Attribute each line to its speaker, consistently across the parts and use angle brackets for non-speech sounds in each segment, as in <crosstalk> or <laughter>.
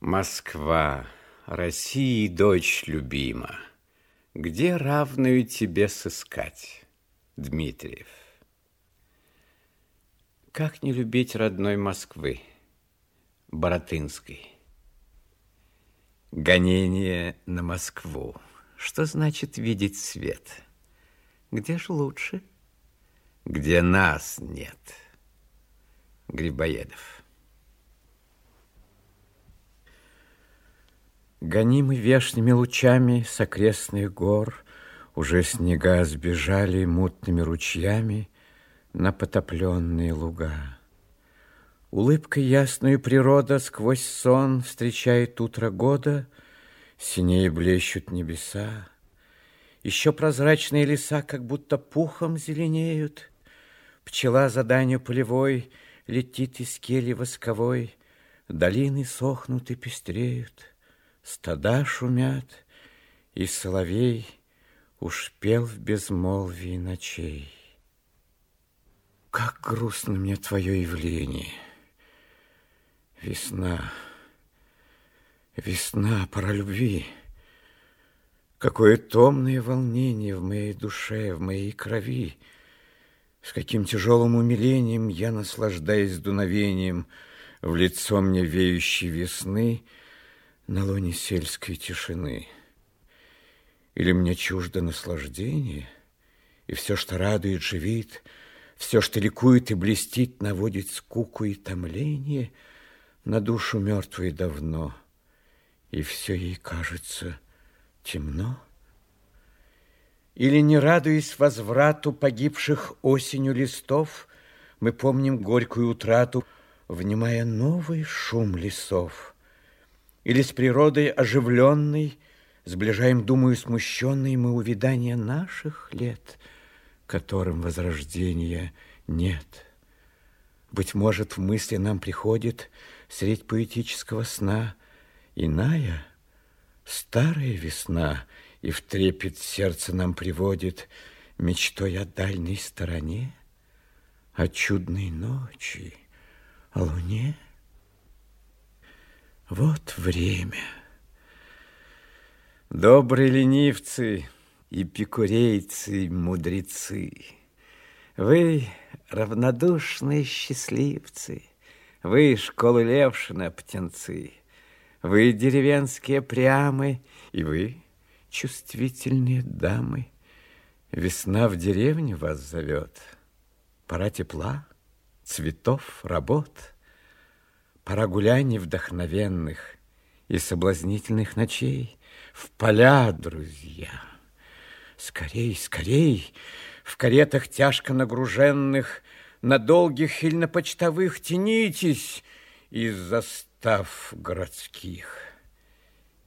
Speaker 1: Москва, России дочь любима, Где равную тебе сыскать, Дмитриев? Как не любить родной Москвы, Боротынской? Гонение на Москву. Что значит видеть свет? Где ж лучше? Где нас нет? Грибоедов. Гонимы вешними лучами с окрестных гор, Уже снега сбежали мутными ручьями На потопленные луга. Улыбкой ясную природа Сквозь сон встречает утро года, Синее блещут небеса. Еще прозрачные леса Как будто пухом зеленеют. Пчела за данью полевой Летит из кели восковой, Долины сохнут и пестреют. Стада шумят, и соловей Уж пел в безмолвии ночей. Как грустно мне твое явление. Весна, весна, пора любви. Какое томное волнение в моей душе, в моей крови. С каким тяжелым умилением я наслаждаюсь дуновением В лицо мне веющей весны — на лоне сельской тишины. Или мне чуждо наслаждение, и все, что радует, живит, все, что ликует и блестит, наводит скуку и томление на душу мертвой давно, и все ей кажется темно. Или, не радуясь возврату погибших осенью листов, мы помним горькую утрату, внимая новый шум лесов. Или с природой оживленной Сближаем, думаю, смущенной Мы увидания наших лет, Которым возрождения нет. Быть может, в мысли нам приходит Средь поэтического сна Иная, старая весна, И в трепет сердце нам приводит Мечтой о дальней стороне, О чудной ночи, о луне. Вот время. Добрые ленивцы, эпикурейцы, мудрецы, Вы равнодушные счастливцы, Вы школы Левшина птенцы, Вы деревенские прямы, И вы чувствительные дамы. Весна в деревне вас зовет, Пора тепла, цветов, работ — Пора гуляний вдохновенных и соблазнительных ночей В поля, друзья. Скорей, скорей, в каретах тяжко нагруженных, На долгих или на почтовых тянитесь Из застав городских.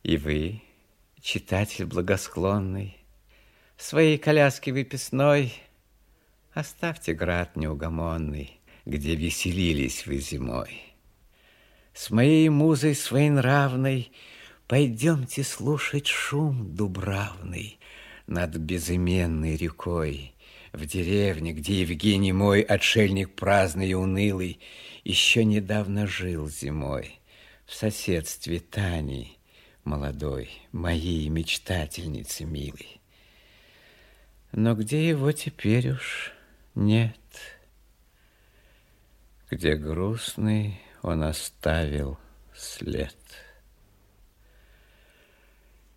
Speaker 1: И вы, читатель благосклонный, В своей коляске выписной Оставьте град неугомонный, Где веселились вы зимой. С моей музой своенравной Пойдемте слушать шум дубравный Над безыменной рекой. В деревне, где Евгений мой, Отшельник праздный и унылый, Еще недавно жил зимой В соседстве Тани молодой, Моей мечтательницы милой. Но где его теперь уж нет? Где грустный он оставил след.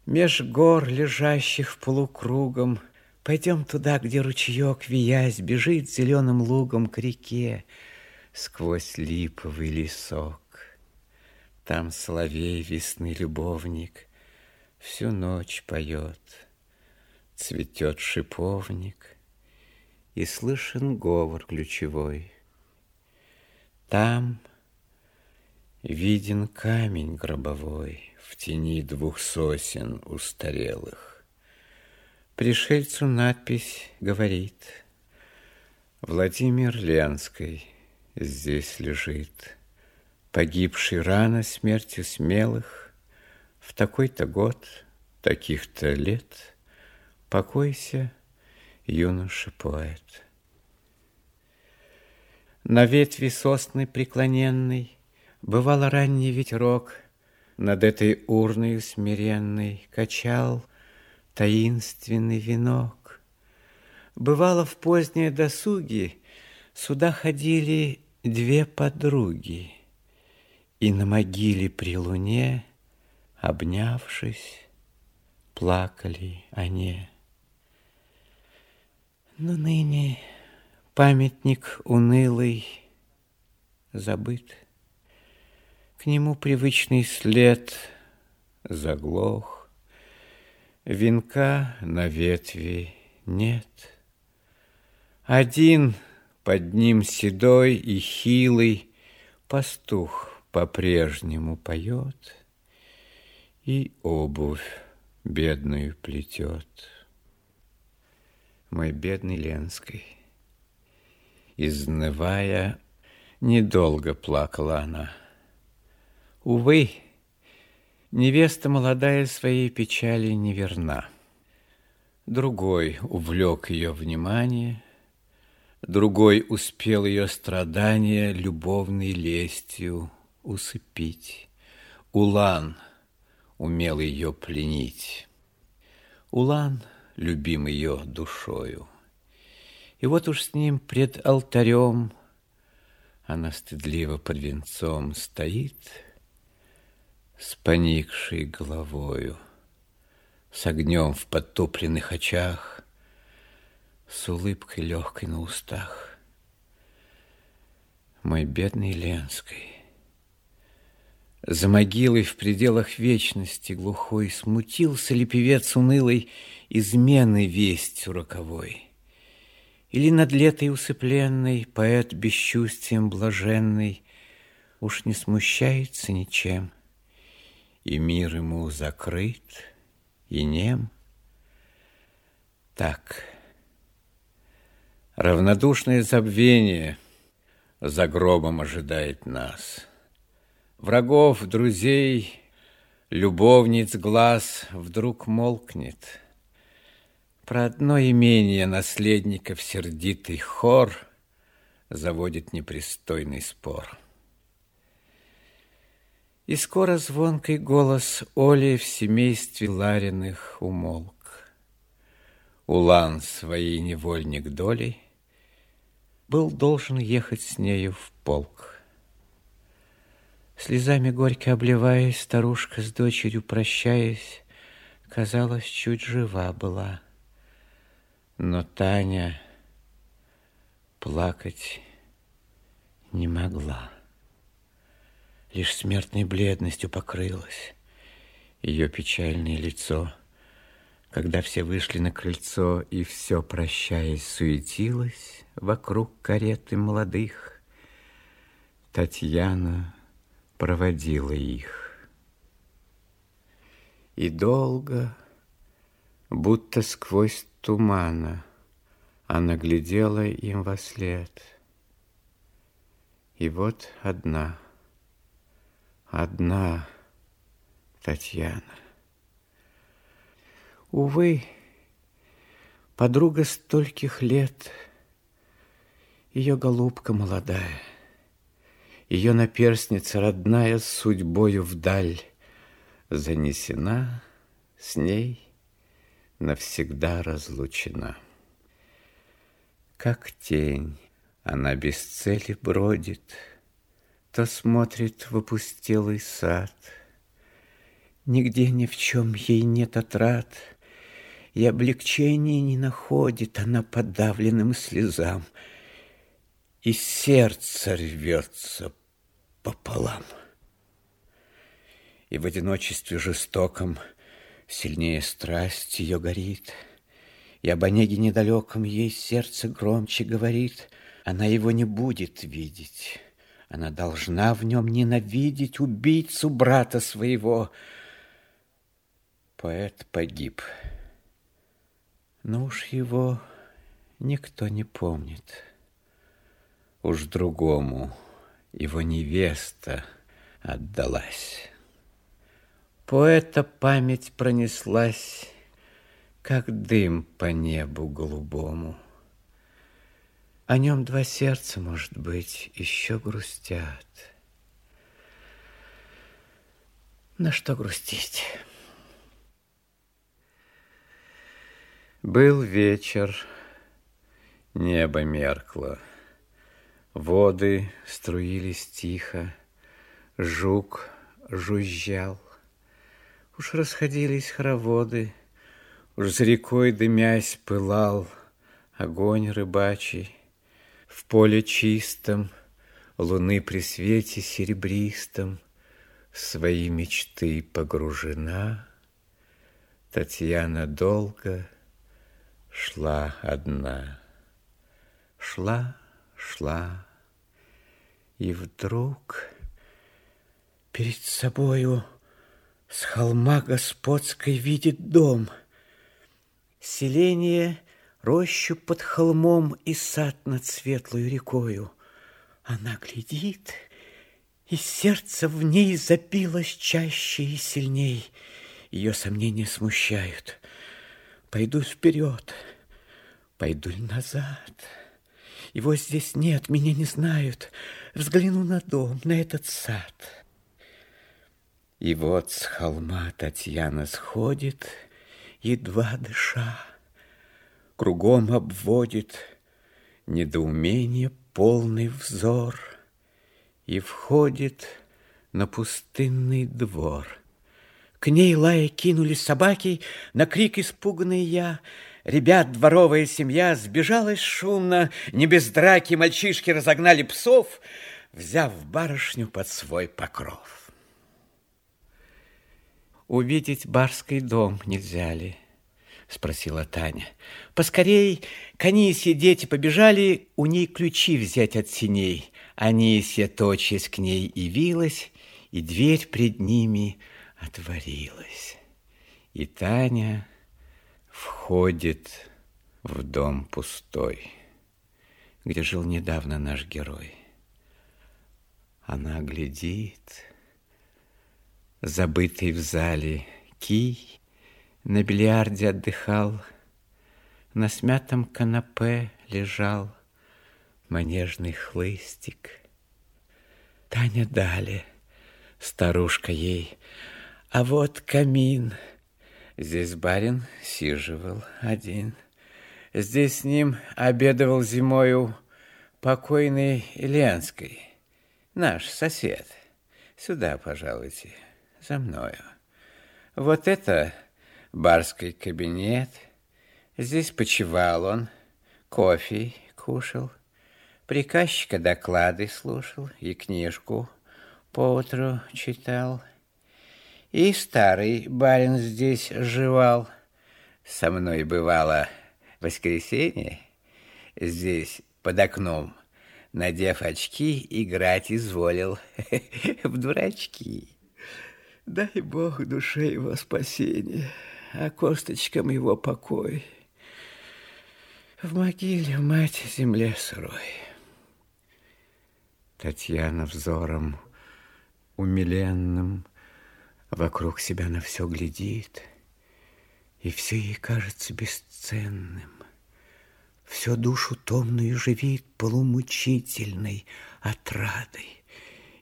Speaker 1: Меж гор, лежащих полукругом, Пойдем туда, где ручеек, виясь, Бежит зеленым лугом к реке Сквозь липовый лесок. Там соловей, весны любовник, Всю ночь поет, цветет шиповник, И слышен говор ключевой. Там Виден камень гробовой В тени двух сосен устарелых. Пришельцу надпись говорит Владимир Ленской здесь лежит, Погибший рано смертью смелых, В такой-то год, таких-то лет, Покойся, юноша поэт. На ветви сосны преклоненной Бывало ранний ветерок, Над этой урной смиренной Качал таинственный венок. Бывало, в поздние досуги Сюда ходили две подруги, И на могиле при луне, Обнявшись, плакали они. Но ныне памятник унылый забыт. К нему привычный след заглох, Венка на ветви нет. Один под ним седой и хилый Пастух по-прежнему поет И обувь бедную плетет. Мой бедный Ленской, изнывая, недолго плакала она. Увы, невеста молодая своей печали неверна. Другой увлек ее внимание, Другой успел ее страдания любовной лестью усыпить. Улан умел ее пленить. Улан любим ее душою. И вот уж с ним пред алтарем Она стыдливо под венцом стоит С поникшей головою, С огнем в подтопленных очах, С улыбкой легкой на устах. Мой бедный Ленской, За могилой в пределах вечности глухой Смутился ли певец унылый Измены вестью роковой? Или над летой усыпленный Поэт бесчувствием блаженный Уж не смущается ничем, И мир ему закрыт и нем? Так, равнодушное забвение За гробом ожидает нас. Врагов, друзей, любовниц глаз Вдруг молкнет — про одно имение наследников сердитый хор Заводит непристойный спор. И скоро звонкий голос Оли В семействе Лариных умолк. Улан своей невольник долей Был должен ехать с нею в полк. Слезами горько обливаясь, Старушка с дочерью прощаясь, Казалось, чуть жива была. Но Таня плакать не могла. Лишь смертной бледностью покрылось ее печальное лицо, когда все вышли на крыльцо и все, прощаясь, суетилось вокруг кареты молодых. Татьяна проводила их. И долго, будто сквозь тумана она глядела им во след. И вот одна, одна Татьяна. Увы, подруга стольких лет, ее голубка молодая, ее наперстница родная судьбою вдаль занесена с ней навсегда разлучена. Как тень она без цели бродит, То смотрит в опустелый сад. Нигде ни в чем ей нет отрад, И облегчения не находит Она подавленным слезам, И сердце рвется пополам. И в одиночестве жестоком — Сильнее страсть ее горит, И об Онеге недалеком ей сердце громче говорит. Она его не будет видеть, Она должна в нем ненавидеть Убийцу брата своего. Поэт погиб, но уж его никто не помнит. Уж другому его невеста отдалась. Поэта память пронеслась, Как дым по небу голубому. О нем два сердца, может быть, Еще грустят. На что грустить? Был вечер, небо меркло, Воды струились тихо, Жук жужжал. Уж расходились хороводы, Уж за рекой дымясь пылал Огонь рыбачий. В поле чистом Луны при свете серебристом Свои мечты погружена, Татьяна долго шла одна. Шла, шла, и вдруг перед собою с холма господской видит дом. Селение, рощу под холмом и сад над светлой рекою. Она глядит, и сердце в ней забилось чаще и сильней. Ее сомнения смущают. Пойду вперед, пойду ли назад? Его здесь нет, меня не знают. Взгляну на дом, на этот сад. И вот с холма Татьяна сходит, едва дыша. Кругом обводит недоумение полный взор И входит на пустынный двор — к ней лая кинулись собаки, на крик испуганный я. Ребят, дворовая семья сбежалась шумно, не без драки мальчишки разогнали псов, взяв барышню под свой покров. Увидеть барский дом нельзя ли? Спросила Таня. Поскорей к Анисье дети побежали, у ней ключи взять от синей. Анисья тотчас к ней явилась, и дверь пред ними – отворилась, и Таня входит в дом пустой, где жил недавно наш герой. Она глядит, забытый в зале кий, на бильярде отдыхал, на смятом канапе лежал манежный хлыстик. Таня далее, старушка ей а вот камин. Здесь барин сиживал один. Здесь с ним обедывал зимою покойный Ильянской, наш сосед. Сюда, пожалуйте, за мною. Вот это барский кабинет. Здесь почевал он, кофе кушал, приказчика доклады слушал и книжку поутру читал. И старый барин здесь жевал. Со мной бывало воскресенье. Здесь под окном, надев очки, играть изволил <laughs> в дурачки. Дай Бог душе его спасение, а косточкам его покой. В могиле мать земле сырой. Татьяна взором умиленным Вокруг себя на все глядит, и все ей кажется бесценным. Все душу томную живит полумучительной отрадой,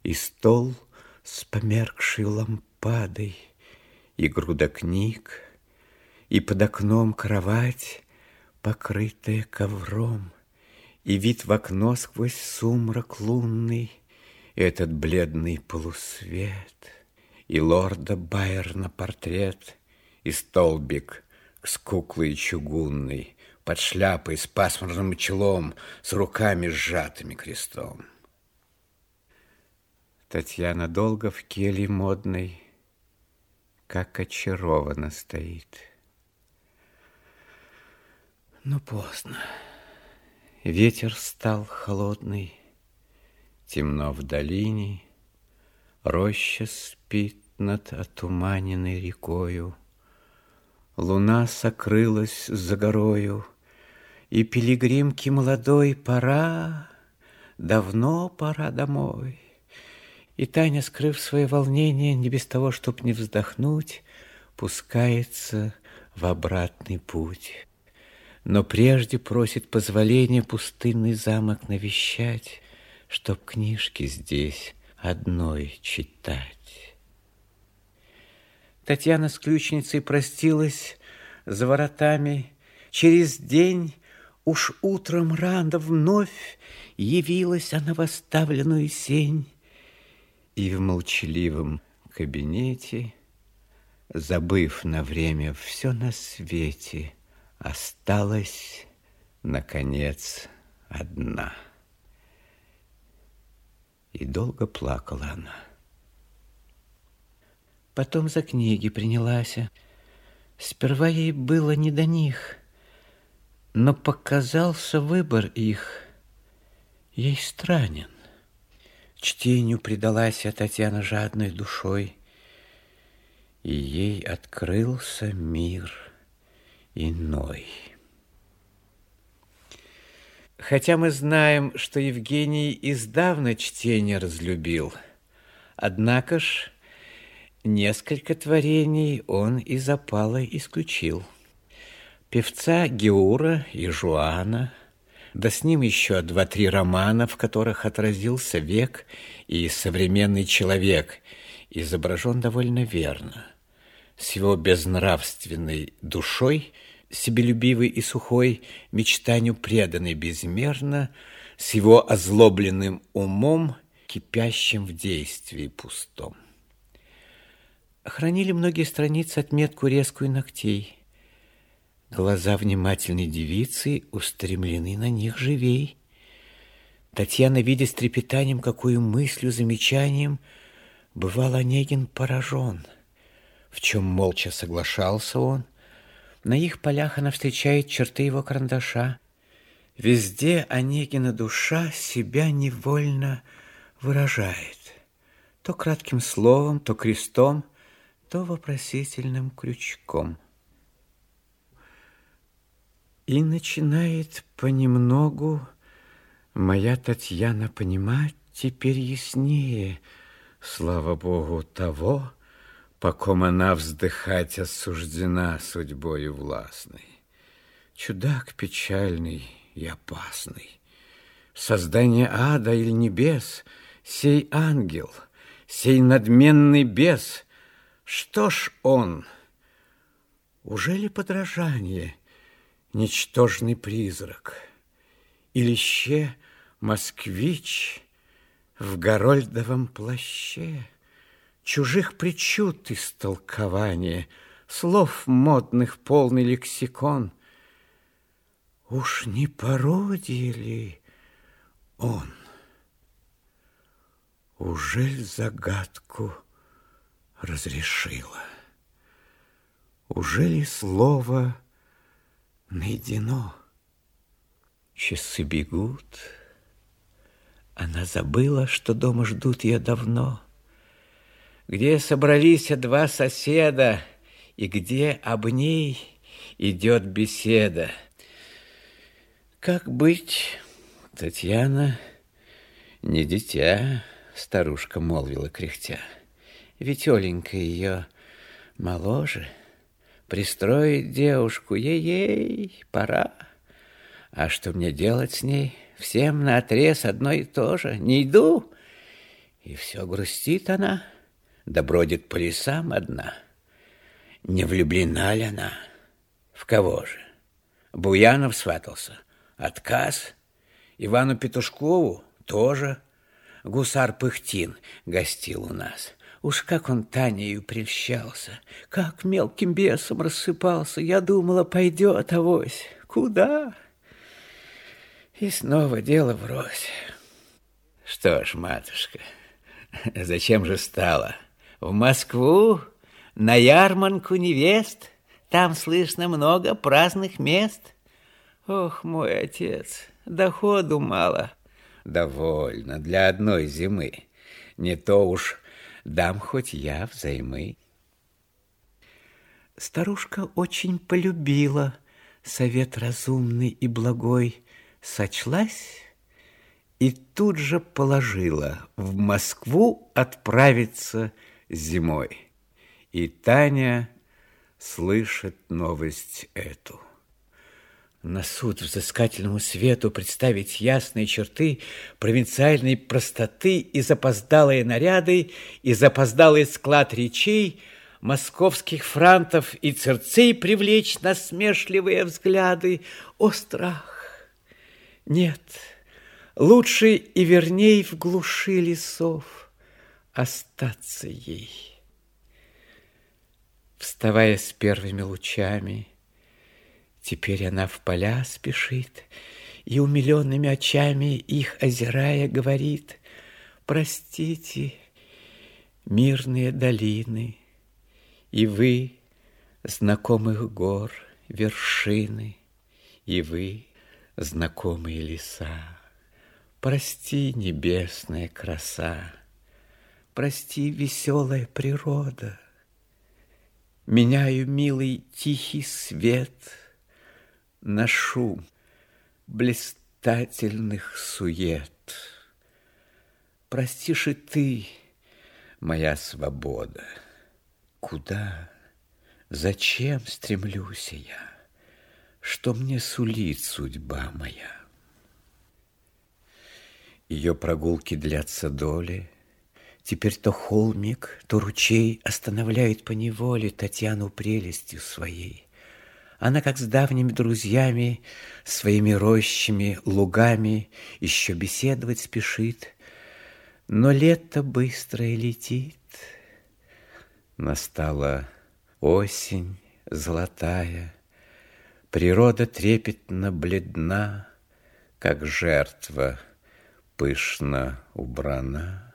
Speaker 1: И стол с померкшей лампадой, и груда книг, и под окном кровать, покрытая ковром, и вид в окно сквозь сумрак лунный, и этот бледный полусвет — и лорда Байерна портрет, и столбик с куклой чугунной, под шляпой с пасмурным челом, с руками сжатыми крестом. Татьяна долго в келье модной, как очарована стоит. Но поздно. Ветер стал холодный, темно в долине, роща спит, над отуманенной рекою. Луна сокрылась за горою, И пилигримке молодой пора, Давно пора домой. И Таня, скрыв свое волнение, Не без того, чтоб не вздохнуть, Пускается в обратный путь. Но прежде просит позволения Пустынный замок навещать, Чтоб книжки здесь одной читать.
Speaker 2: Татьяна с ключницей простилась за воротами. Через день, уж утром рано вновь, явилась она в оставленную сень. И в молчаливом кабинете, забыв на время все на свете, осталась, наконец, одна. И долго плакала она. Потом за книги принялась. Сперва ей было не до них, но показался выбор их ей странен. Чтению предалась Татьяна жадной душой, и ей открылся мир иной. Хотя мы знаем, что Евгений издавна чтение разлюбил, однако ж Несколько творений он из опала исключил. Певца Геура и Жуана, да с ним еще два-три романа, в которых отразился век и современный человек, изображен довольно верно. С его безнравственной душой, себелюбивой и сухой, мечтанию преданной безмерно, с его озлобленным умом, кипящим в действии пустом. Хранили многие страницы отметку резкую ногтей. Глаза внимательной девицы устремлены на них живей. Татьяна, видя с трепетанием, какую мыслью, замечанием, бывал Онегин поражен, в чем молча соглашался он. На их полях она встречает черты его карандаша. Везде Онегина душа себя невольно выражает. То кратким словом, то крестом – то вопросительным крючком. И начинает понемногу моя Татьяна понимать теперь яснее, слава Богу, того, по ком она вздыхать осуждена судьбою властной. Чудак печальный и опасный, создание ада или небес, сей ангел, сей надменный бес — что ж он? Уже ли подражание, ничтожный призрак? Или ще москвич в горольдовом плаще? Чужих причуд истолкование, слов модных полный лексикон. Уж не пародия ли он? Ужель загадку разрешила. Уже ли слово найдено? Часы бегут. Она забыла, что дома ждут ее давно. Где собрались два соседа, и где об ней идет беседа. Как быть, Татьяна, не дитя, старушка молвила кряхтя. Ведь Оленька ее моложе. Пристроить девушку, ей-ей, пора. А что мне делать с ней? Всем на отрез одно и то же. Не иду. И все грустит она, да бродит по лесам одна. Не влюблена ли она? В кого же? Буянов сватался. Отказ. Ивану Петушкову тоже. Гусар Пыхтин гостил у нас. Уж как он Танею прельщался, как мелким бесом рассыпался. Я думала, пойдет авось. Куда? И снова дело врозь. Что ж, матушка, <laughs> зачем же стало? В Москву, на ярманку невест, там слышно много праздных мест. Ох, мой отец, доходу мало. Довольно для одной зимы. Не то уж дам хоть я взаймы. Старушка очень полюбила совет разумный и благой, сочлась и тут же положила в Москву отправиться зимой. И Таня слышит новость эту на суд взыскательному свету представить ясные черты провинциальной простоты и запоздалые наряды, и запоздалый склад речей, московских франтов и церцей привлечь насмешливые взгляды. О, страх! Нет, лучше и верней в глуши лесов остаться ей. Вставая с первыми лучами, теперь она в поля спешит и умиленными очами их озирая говорит, простите, мирные долины, и вы, знакомых гор, вершины, и вы, знакомые леса. Прости, небесная краса, прости, веселая природа. Меняю милый тихий свет на шум блистательных сует. Простишь и ты, моя свобода. Куда, зачем стремлюсь я? Что мне сулит судьба моя? Ее прогулки длятся доли. Теперь то холмик, то ручей Останавливает по неволе Татьяну прелестью своей. Она, как с давними друзьями, Своими рощами, лугами Еще беседовать спешит, но лето быстрое летит. Настала осень золотая, Природа трепетно бледна, Как жертва пышно убрана.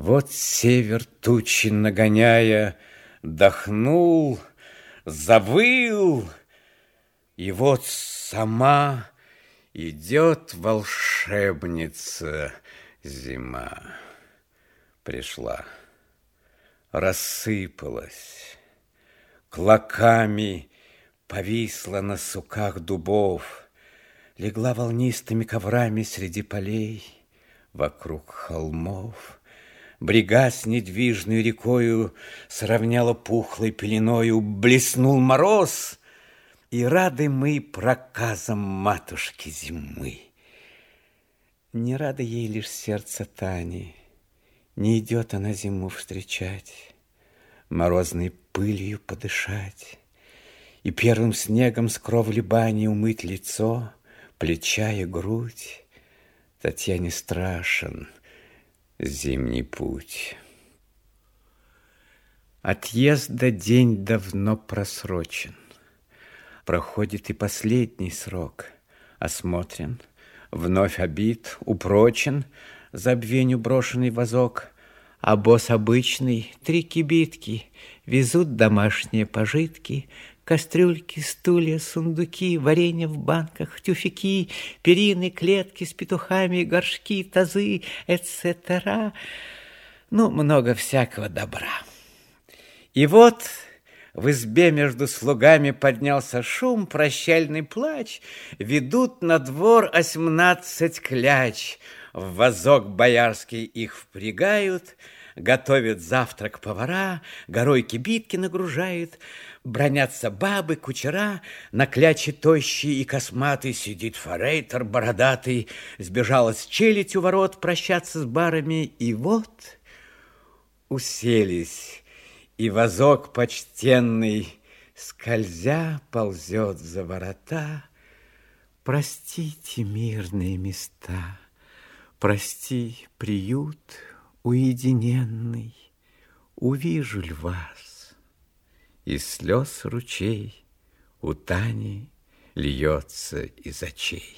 Speaker 2: Вот север тучи нагоняя, Дохнул, завыл, И вот сама идет волшебница — Зима пришла, рассыпалась, Клоками повисла на суках дубов, Легла волнистыми коврами среди полей, Вокруг холмов. Брега с недвижной рекою Сравняла пухлой пеленою, Блеснул мороз, и рады мы проказам матушки зимы. Не рада ей лишь сердце Тани, Не идет она зиму встречать, Морозной пылью подышать И первым снегом с кровли бани Умыть лицо, плеча и грудь. Татьяне страшен зимний путь. Отъезда день давно просрочен. Проходит и последний срок. Осмотрен, Вновь обид, упрочен, забвенью брошенный вазок, А босс обычный, три кибитки, Везут домашние пожитки, Кастрюльки, стулья, сундуки, Варенье в банках, тюфяки, Перины, клетки с петухами, Горшки, тазы, etc. Ну, много всякого добра. И вот в избе между слугами поднялся шум, прощальный плач. Ведут на двор осьмнадцать кляч. В вазок боярский их впрягают, Готовят завтрак повара, Горой кибитки нагружают. Бронятся бабы, кучера, На кляче тощий и косматый Сидит форейтер бородатый, Сбежалась челядь у ворот Прощаться с барами, и вот уселись и возок почтенный, скользя, ползет за ворота. Простите, мирные места, прости, приют уединенный, увижу ль вас. Из слез ручей у Тани льется из очей.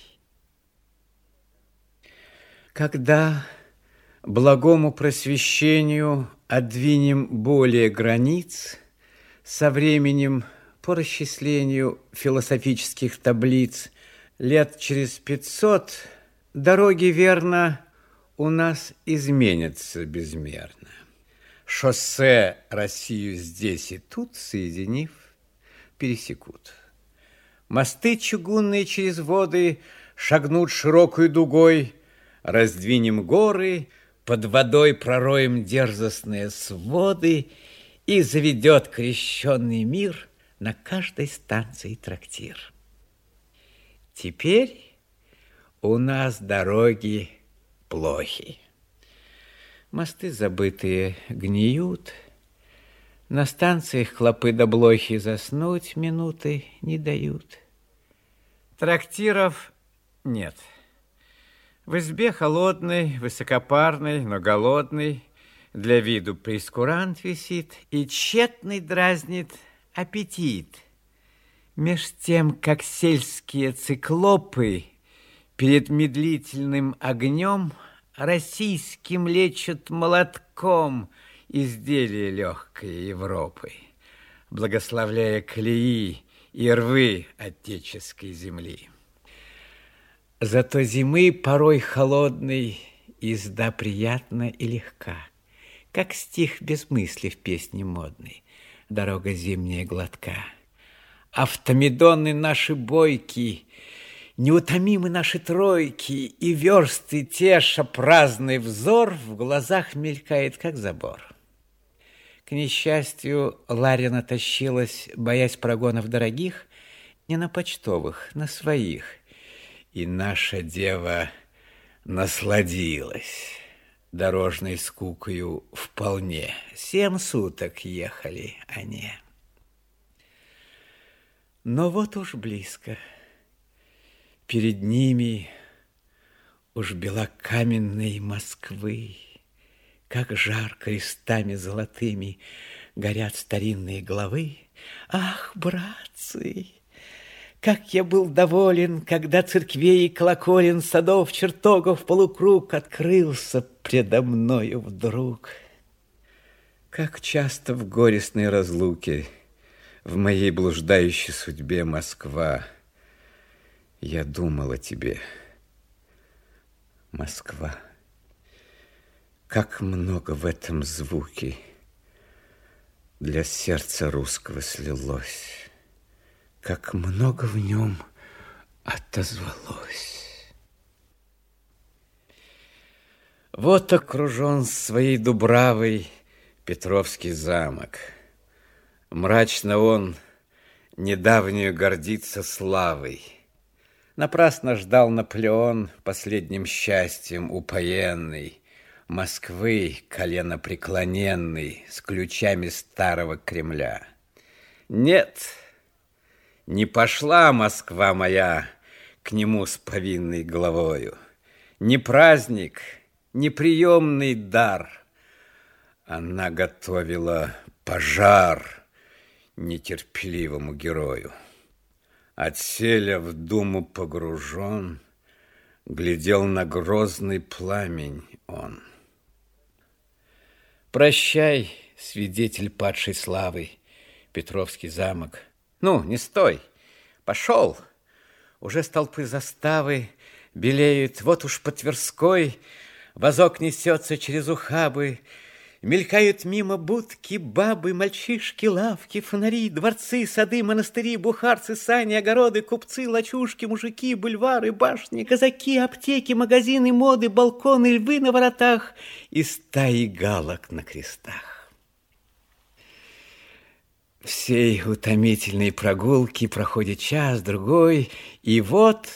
Speaker 2: Когда благому просвещению отдвинем более границ, со временем по расчислению философических таблиц лет через пятьсот дороги, верно, у нас изменятся безмерно. Шоссе Россию здесь и тут, соединив, пересекут. Мосты чугунные через воды шагнут широкой дугой, раздвинем горы – под водой пророем дерзостные своды и заведет крещенный мир на каждой станции трактир. Теперь у нас дороги плохи. Мосты забытые гниют, На станциях клопы да блохи заснуть минуты не дают.
Speaker 1: Трактиров нет. В избе холодный, высокопарный, но голодный, для виду прескурант висит и тщетный дразнит аппетит. Меж тем, как сельские циклопы перед медлительным огнем российским лечат молотком изделия легкой Европы, благословляя колеи и рвы отеческой земли. Зато зимы порой холодной езда приятна и легка, как стих без мысли в песне модной, дорога зимняя гладка. Автомедоны наши бойки, неутомимы наши тройки, и версты теша праздный взор в глазах мелькает, как забор. К несчастью, Ларина тащилась, боясь прогонов дорогих, не на почтовых, на своих. И наша дева насладилась дорожной скукою вполне. Семь суток ехали они. Но вот уж близко. Перед ними уж белокаменной Москвы, Как жар крестами золотыми Горят старинные главы. Ах, братцы, как я был доволен, Когда церквей и колоколен Садов, чертогов полукруг Открылся предо мною вдруг. Как часто в горестной разлуке в моей блуждающей судьбе Москва. Я думал о тебе, Москва. Как много в этом звуке для сердца русского слилось, как много в нем отозвалось. Вот окружен своей дубравой Петровский замок — Мрачно он недавнюю гордится славой. Напрасно ждал Наполеон последним счастьем упоенный Москвы колено преклоненный с ключами старого Кремля. Нет, не пошла Москва моя к нему с повинной головою. Не праздник, не приемный дар. Она готовила пожар — нетерпеливому герою. Отселя в думу погружен, Глядел на грозный пламень он. Прощай, свидетель падшей славы, Петровский замок. Ну, не стой, пошел. Уже столпы заставы белеют, вот уж по Тверской Возок несется через ухабы, Мелькают мимо будки, бабы, мальчишки, лавки, фонари, дворцы, сады, монастыри, бухарцы, сани, огороды, купцы, лачушки, мужики, бульвары, башни, казаки, аптеки, магазины, моды, балконы, львы на воротах и стаи галок на крестах. Всей утомительной прогулки проходит час-другой, и вот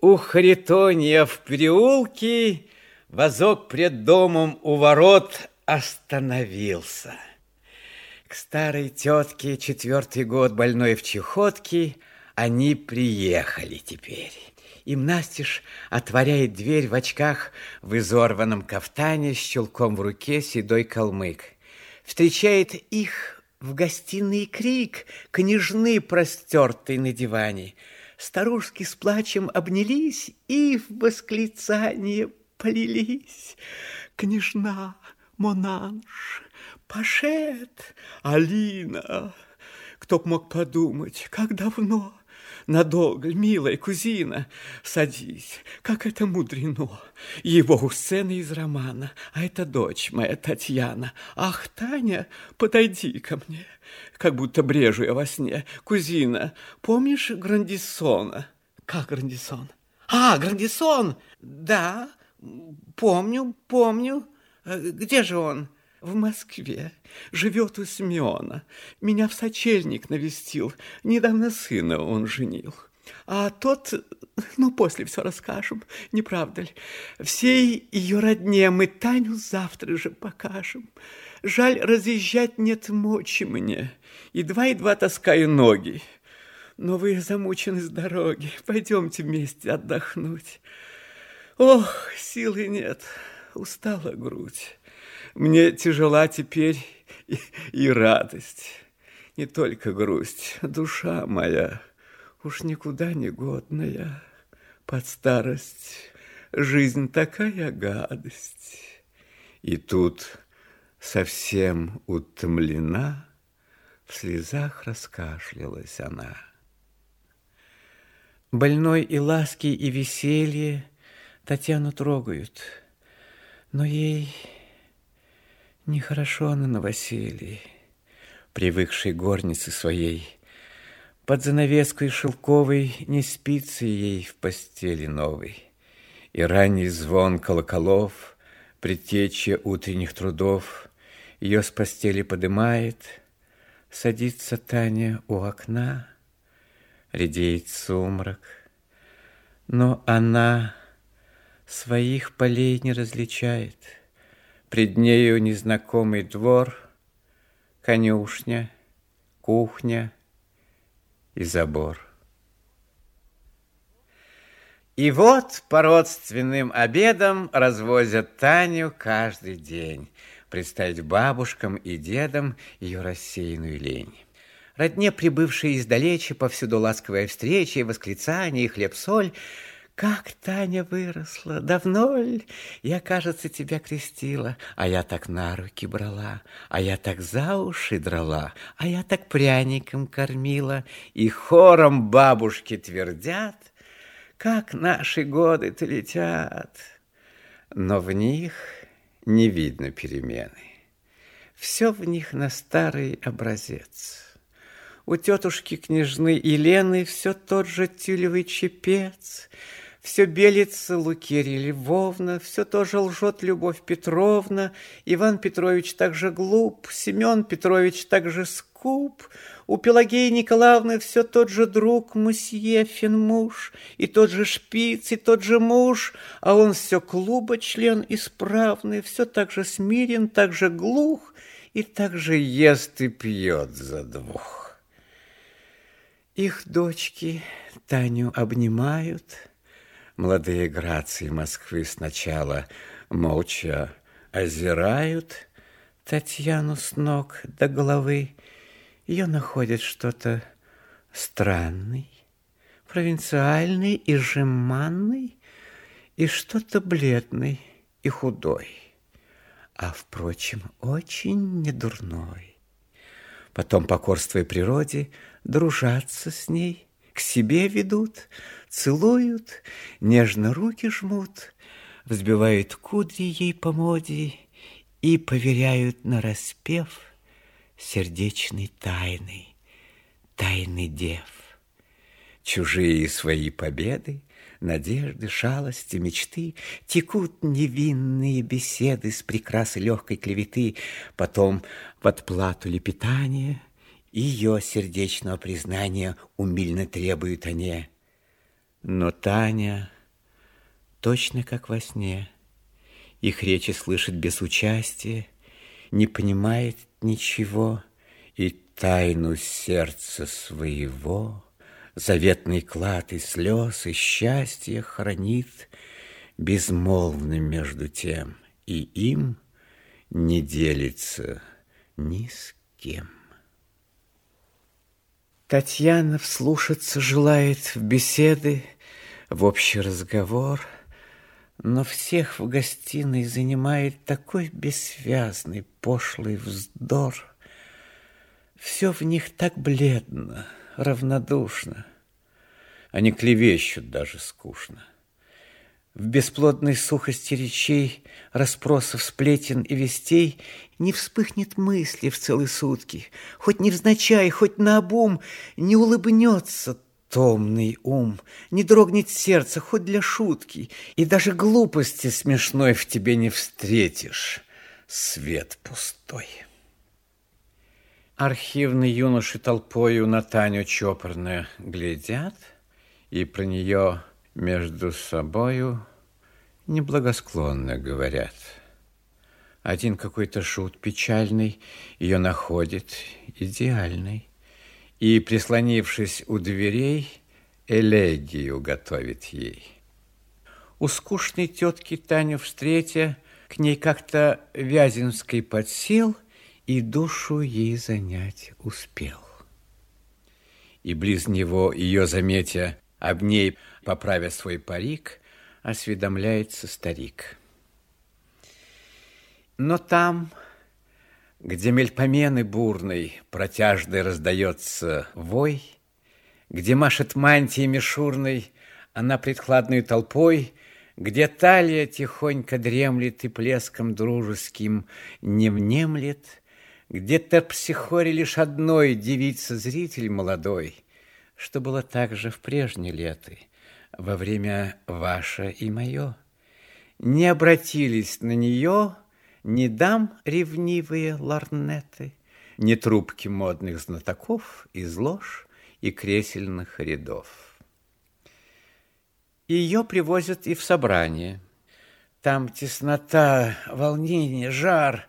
Speaker 1: у Харитония в переулке Возок пред домом у ворот остановился. К старой тетке четвертый год больной в чехотке они приехали теперь. Им Настеж отворяет дверь в очках в изорванном кафтане с чулком в руке седой калмык. Встречает их в гостиной крик, княжны простертой на диване. Старушки с плачем обнялись и в восклицание полились. Княжна, Монанж, Пашет, Алина. Кто б мог подумать, как давно. Надолго, милая кузина, садись, как это мудрено. Его у сцены из романа, а это дочь моя Татьяна. Ах, Таня, подойди ко мне, как будто брежу я во сне. Кузина, помнишь Грандисона? Как Грандисон? А, Грандисон, да, помню, помню. Э, где же он? В Москве. Живет у Смена. Меня в сочельник навестил. Недавно сына он женил. А тот
Speaker 3: Ну, после все расскажем, не правда ли? Всей ее родне мы Таню завтра же покажем. Жаль, разъезжать нет мочи мне. Едва-едва таскаю ноги. Но вы замучены с дороги. Пойдемте вместе отдохнуть. Ох, силы нет, устала грудь. Мне тяжела теперь и, и радость. Не только грусть, душа моя уж никуда не годная. Под старость жизнь такая гадость. И тут совсем утомлена, в слезах раскашлялась она.
Speaker 2: Больной и ласки, и веселье Татьяну трогают, но ей нехорошо на новоселье, привыкшей горнице своей. Под занавеской шелковой не спится ей в постели новой, и ранний звон колоколов, предтечья утренних трудов — ее с постели подымает, Садится Таня у окна, Редеет сумрак. Но она своих полей не различает. Пред нею незнакомый двор, Конюшня, кухня и забор. И вот по родственным обедам развозят Таню каждый день представить бабушкам и дедам ее рассеянную лень. Родне, прибывшие издалече, повсюду ласковая встреча и восклицания, и хлеб-соль. Как Таня выросла, давно ли? Я, кажется, тебя крестила, а я так на руки брала, а я так за уши драла, а я так пряником кормила. И хором бабушки твердят, как наши годы-то летят. Но в них не видно перемены. Все в них на старый образец. У тетушки княжны Елены все тот же тюлевый чепец, все белится Лукерья Львовна, все тоже лжет Любовь Петровна, Иван Петрович также глуп, Семен Петрович также скуп, у Пелагеи Николаевны все тот же друг, мусье Финмуш, и тот же шпиц, и тот же муж, а он все клуба член исправный, все так же смирен, так же глух, и так же ест и пьет за двух. Их дочки Таню обнимают, Молодые грации Москвы сначала молча озирают Татьяну с ног до головы, ее находят что-то странный, провинциальный и жеманный, и что-то бледный и худой, а, впрочем, очень недурной. Потом, покорствуя природе, дружатся с ней, к себе ведут, целуют, нежно руки жмут, взбивают кудри ей по моде и поверяют на распев — сердечной тайны, тайны дев. Чужие свои победы, надежды, шалости, мечты, Текут невинные беседы с прекрасы легкой клеветы, Потом в отплату лепетания Ее сердечного признания Умильно требуют они. Но Таня, точно как во сне, Их речи слышит без участия, Не понимает ничего, и тайну сердца своего, Заветный клад и слез, и счастье хранит Безмолвным между тем, и им не делится ни с кем. Татьяна вслушаться желает в беседы, в общий разговор, но всех в гостиной занимает такой бессвязный, пошлый вздор. Все в них так бледно, равнодушно. Они клевещут даже скучно. В бесплодной сухости речей, расспросов, сплетен и вестей Не вспыхнет мысли в целые сутки, Хоть невзначай, хоть наобум, Не улыбнется томный ум, Не дрогнет сердце хоть для шутки, И даже глупости смешной в тебе не встретишь, Свет пустой. Архивные юноши толпою на Таню чопорно глядят, И про нее между собою неблагосклонно говорят. Один какой-то шут печальный ее находит идеальной и, прислонившись у дверей, элегию готовит ей. У скучной тетки Таню встретя, к ней как-то Вяземский подсел и душу ей занять успел. И близ него, ее заметя, об ней, поправя свой парик, осведомляется старик. Но там, где мельпомены бурной, протяжный раздается вой, где машет мантией мишурной она предхладной толпой, где талия тихонько дремлет и плеском дружеским не внемлет, где терпсихоре лишь одной девица зритель молодой, что было также в прежние леты, во время ваше и мое. Не обратились на нее ни дам ревнивые ларнеты, ни трубки модных знатоков из лож и кресельных рядов. Ее привозят и в собрание. Там теснота, волнение, жар,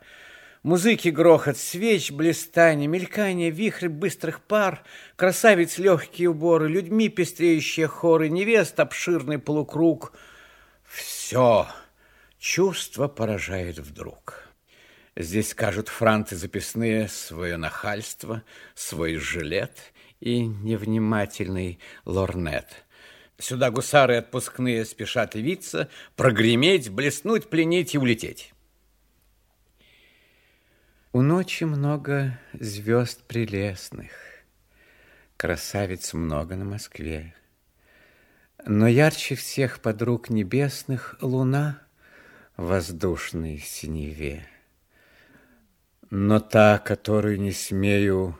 Speaker 2: музыки грохот, свеч, блистание, мелькание, вихрь быстрых пар, красавиц легкие уборы, людьми пестреющие хоры, невест обширный полукруг. Все чувство поражает вдруг. Здесь скажут франты записные свое нахальство, свой жилет и невнимательный лорнет. Сюда гусары отпускные спешат явиться, прогреметь, блеснуть, пленить и улететь. У ночи много звезд прелестных, красавиц много на Москве. Но ярче всех подруг небесных луна в воздушной синеве. Но та, которую не смею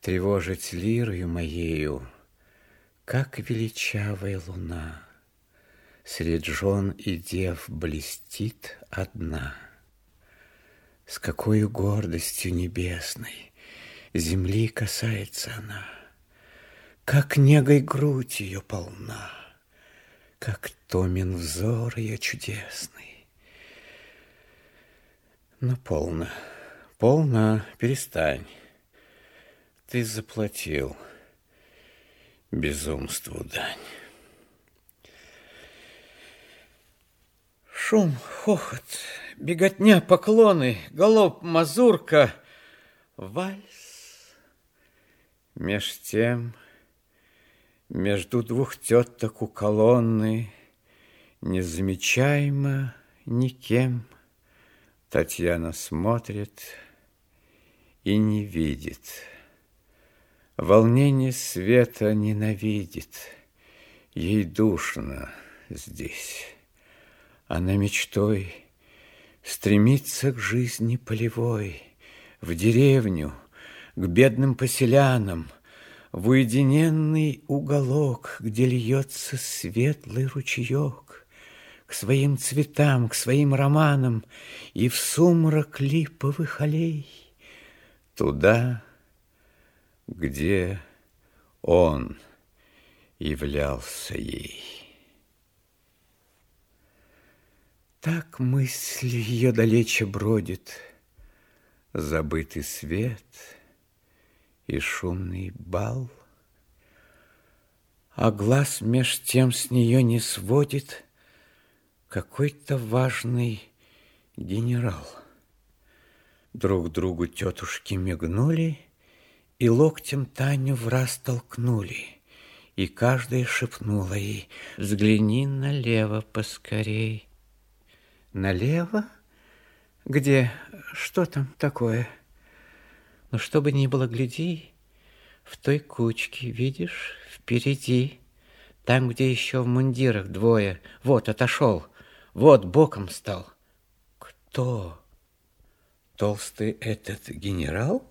Speaker 2: тревожить лирою моею, как величавая луна Средь жен и дев блестит одна. С какой гордостью небесной Земли касается она, Как негой грудь ее полна, Как томен взор ее чудесный. Но полно, полно, перестань. Ты заплатил безумству дань. Шум, хохот, беготня, поклоны, галоп, мазурка, вальс. Меж тем, между двух теток у колонны, Незамечаемо никем, Татьяна смотрит и не видит. Волнение света ненавидит, Ей душно здесь. Она мечтой стремится к жизни полевой, В деревню, к бедным поселянам, В уединенный уголок, Где льется светлый ручеек, К своим цветам, к своим романам И в сумрак липовых аллей. Туда, где он являлся ей. Так мысль ее далече бродит, Забытый свет и шумный бал, А глаз меж тем с нее не сводит Какой-то важный генерал. Друг другу тетушки мигнули — и локтем Таню в раз толкнули, И каждая шепнула ей, Взгляни налево поскорей. Налево? Где? Что там такое? Ну, что бы ни было, гляди, В той кучке, видишь, впереди, Там, где еще в мундирах двое, Вот, отошел, вот, боком стал. Кто? Толстый этот генерал?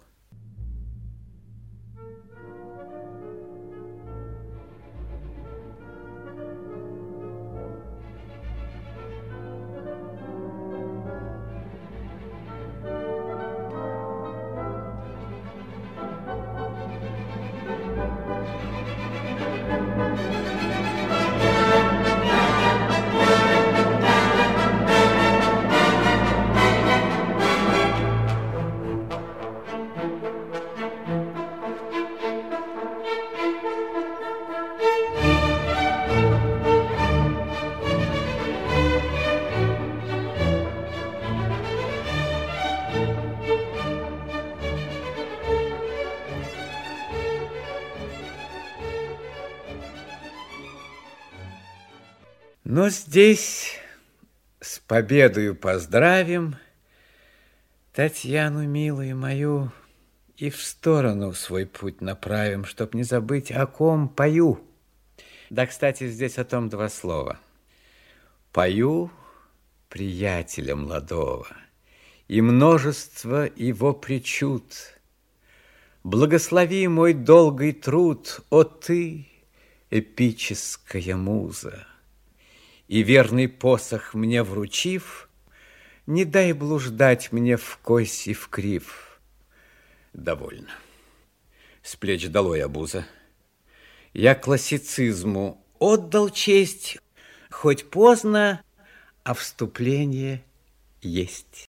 Speaker 3: Но здесь с победою поздравим Татьяну, милую мою, И в сторону свой путь направим, Чтоб не забыть, о ком пою. Да, кстати, здесь о том два слова. Пою приятеля молодого, И множество его причуд. Благослови мой долгий труд, О ты, эпическая муза! И верный посох мне вручив, Не дай блуждать мне в кось и в крив. Довольно. С плеч долой обуза. Я классицизму отдал честь, Хоть поздно, а вступление есть.